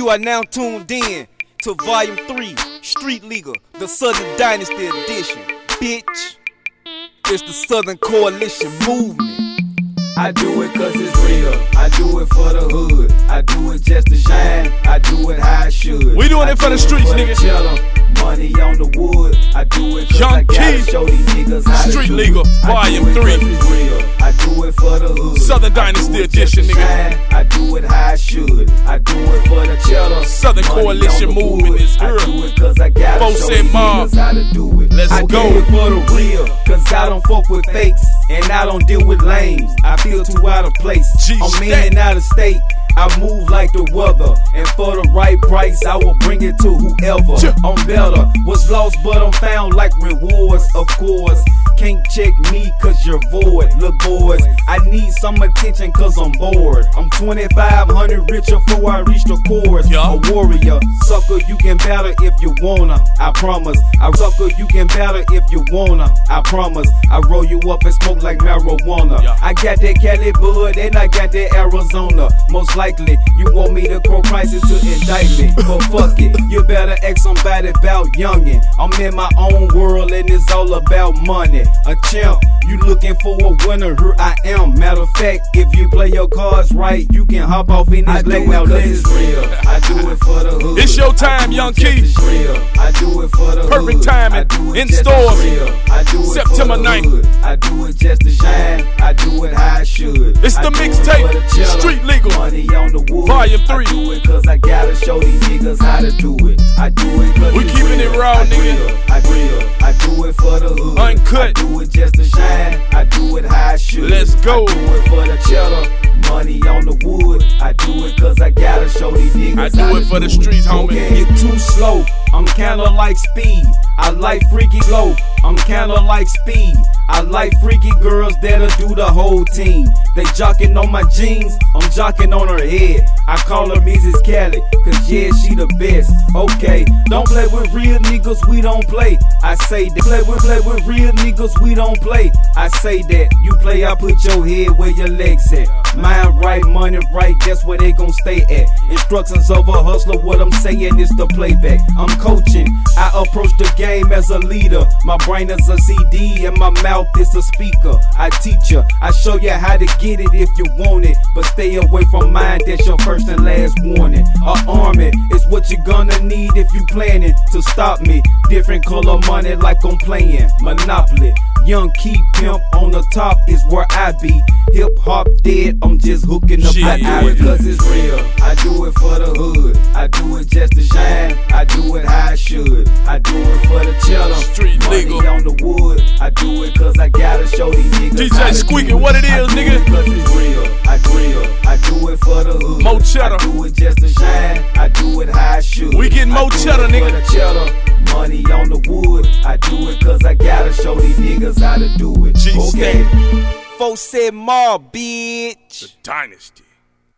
You are now tuned in to Volume 3, Street Legal, the Southern Dynasty Edition. Bitch, it's the Southern Coalition Movement. I do it cause it's real. I do it for the hood. I do it just to shine. I do it how I should. We doing I it for do the streets, for nigga. cheddar. Money on the wood. I do it cause Young I gotta Keith. show these niggas how to Street do Legal, it. I Volume do it 'cause 3. Southern Dynasty Edition, nigga. I do it how I should. I do it for the cheddar. Southern Money Coalition Movement is I do it cause I Folks show said mob. niggas how to do it. Let's I go. do it for the real, cause I don't fuck with fakes, and I don't deal with lames. I feel too out of place. Gee, I'm in and out of state. I move like the weather, and for the right price, I will bring it to whoever. Ch- I'm better. Was lost, but I'm found like rewards, of course. Can't check me cause you're void, little boys. I need some attention cause I'm bored. I'm 2500 richer before I reach the chorus. Yeah. A warrior, sucker, you can battle if you wanna. I promise. I sucker, you can battle if you wanna. I promise. I roll you up and smoke like marijuana. Yeah. I got that Cali bud and I got that Arizona. Most likely, you want me to grow prices to indict me. But fuck it, better ask somebody about youngin'. I'm in my own world and it's all about money. A champ, you looking for a winner, here I am. Matter of fact, if you play your cards right, you can hop off in this leg. Now let's real. I do it for the hood. It's your time, Young Keith. real. I do it for the Perfect hood. timing. I do it In just as stores. real. I do it September 9th. I do it just to shine. I do it how I should. It's the mixtape, for the cheddar. Street Legal. Money on the wood. Volume I do it cause I gotta show these niggas how to do it. I do it cause We keeping it raw, I nigga. Real. I real. I do it for the hood. Uncut. I do it just to shine. I do it how I should. Let's go. I do it for the cheddar. Money on the wood. I do it cause I gotta show these niggas I do it for the streets, homie. Okay. You're too slow. I'm kinda like speed. I like freaky low. I'm kinda like speed. I like freaky girls that'll do the whole team. They jocking on my jeans, I'm jocking on her head. I call her Mrs. Kelly, cause yeah, she the best. Okay, don't play with real niggas, we don't play. I say that. Play with, play with real niggas, we don't play. I say that. You play, I put your head where your legs at. Mind right, money right, that's where they gon' stay at. Instructions of a hustler, what I'm saying is the playback. I'm coaching, I approach the game as a leader. My brain is a CD and my mouth is a speaker. I teach you, I show you how to get it if you want it. But stay away from mine, that's your first and last warning. A army is what you're gonna need if you planning to stop me. Different color money like I'm playing Monopoly. Young Key Pimp on the top is where I be. Hip hop dead, I'm just hooking up Shit. I do it cause it's real. I do it for the hood. I do it just to shine. I do it how I should. I do it for the cheddar. Street Money legal. on the wood. I do it cause I gotta show these niggas. DJ how to Squeaky, do what it I is, do nigga? It cause it's real. I grill. I do it for the hood. Mo cheddar. I do it just to shine. I do it how I should. We getting I mo cheddar, for nigga. the cheddar. Money on the wood. I do it cause I gotta show these niggas how to do it. G okay. Folks said mob, bitch. The Dynasty.